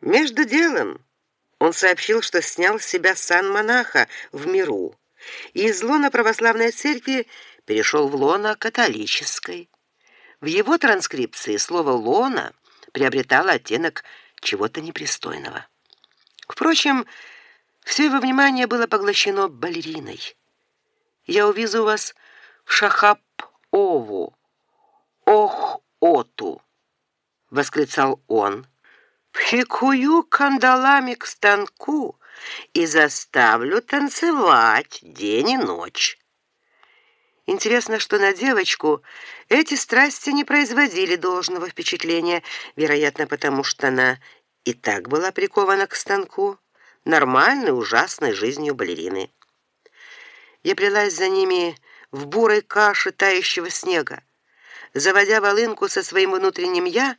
Между делом он сообщил, что снял с себя сан монаха в миру и из лона православной церкви перешел в лоно католической. В его транскрипции слово лона приобретало оттенок чего-то непристойного. Впрочем, все его внимание было поглощено балериной. Я увезу вас в Шахап-Ову. Ох, Оту, восклицал он прикую кандалами к станку и заставлю танцевать день и ночь. Интересно, что на девочку эти страсти не производили должного впечатления, вероятно, потому что она и так была прикована к станку, нормальной, ужасной жизнью балерины. Я плелась за ними в бурой каше тающего снега, заводя волынку со своим внутренним я,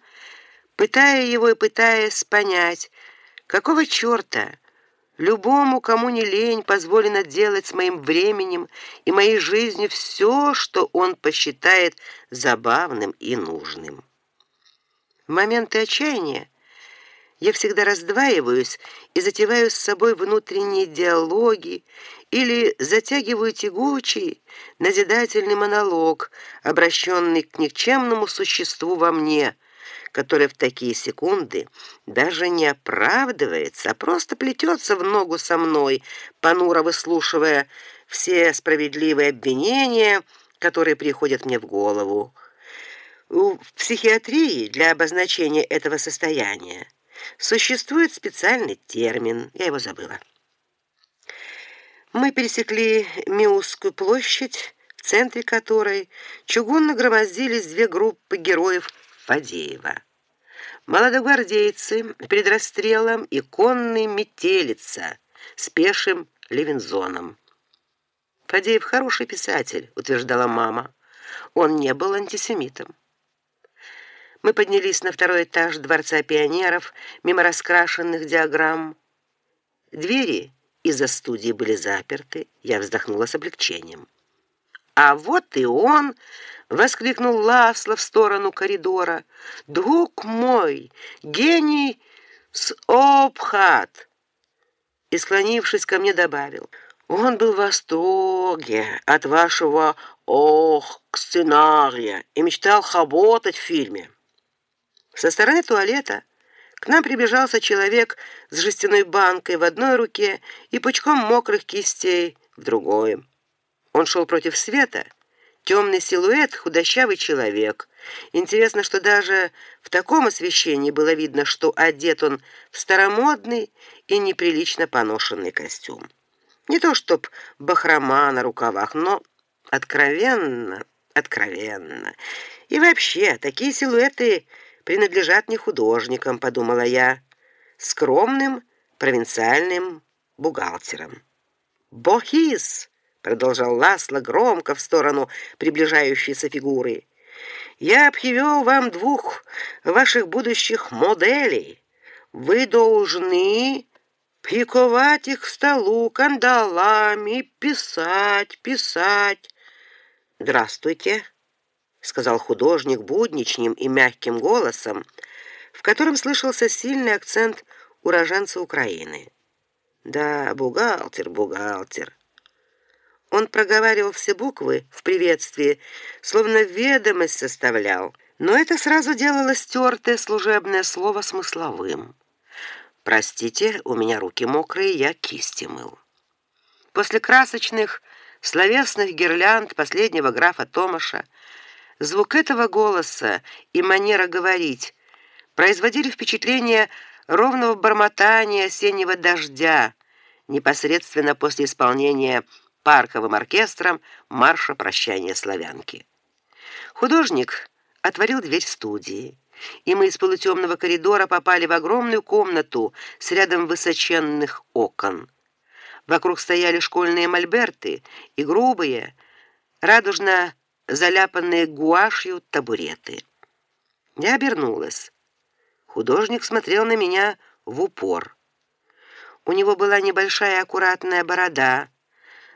пытая его и пытаясь понять, какого чёрта любому, кому не лень, позволено делать с моим временем и моей жизнью все, что он посчитает забавным и нужным. В моменты отчаяния я всегда раздваиваюсь и затеваю с собой внутренние диалоги или затягиваю тягучий, назидательный монолог, обращенный к никчемному существу во мне – который в такие секунды даже не оправдывается, а просто плетется в ногу со мной, понуро выслушивая все справедливые обвинения, которые приходят мне в голову. В психиатрии для обозначения этого состояния существует специальный термин, я его забыла. Мы пересекли Миусскую площадь, в центре которой чугунно громоздились две группы героев Фадеева. Молодогвардейцы перед расстрелом и конный метелица с пешим Левинзоном. Фадеев хороший писатель, утверждала мама. Он не был антисемитом. Мы поднялись на второй этаж дворца пионеров, мимо раскрашенных диаграмм. Двери из-за студии были заперты. Я вздохнула с облегчением. А вот и он, воскликнул Ласло в сторону коридора. Друг мой, гений с обхат. И склонившись ко мне, добавил: он был в восторге от вашего ох сценария и мечтал работать в фильме. Со стороны туалета к нам приближался человек с жестяной банкой в одной руке и пучком мокрых кистей в другой. Он шел против света Темный силуэт, худощавый человек. Интересно, что даже в таком освещении было видно, что одет он в старомодный и неприлично поношенный костюм. Не то чтоб бахрома на рукавах, но откровенно, откровенно. И вообще, такие силуэты принадлежат не художникам, подумала я, скромным провинциальным бухгалтерам. Бохис продолжал Ласло громко в сторону приближающейся фигуры. Я объявил вам двух ваших будущих моделей. Вы должны приковать их к столу кандалами, писать, писать. Здравствуйте, сказал художник будничным и мягким голосом, в котором слышался сильный акцент уроженца Украины. Да, бухгалтер, бухгалтер. Он проговаривал все буквы в приветствии, словно ведомость составлял, но это сразу делало стертое служебное слово смысловым. Простите, у меня руки мокрые, я кисти мыл. После красочных словесных гирлянд последнего графа Томаша звук этого голоса и манера говорить производили впечатление ровного бормотания осеннего дождя непосредственно после исполнения парковым оркестром марша прощания славянки. Художник отворил дверь студии, и мы из полутемного коридора попали в огромную комнату с рядом высоченных окон. Вокруг стояли школьные мольберты и грубые, радужно заляпанные гуашью табуреты. Я обернулась. Художник смотрел на меня в упор. У него была небольшая аккуратная борода,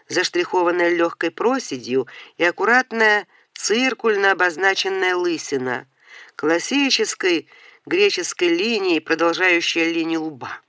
заштрихованная легкой проседью и аккуратная циркульно обозначенная лысина, классический греческой линией, продолжающей линию лба.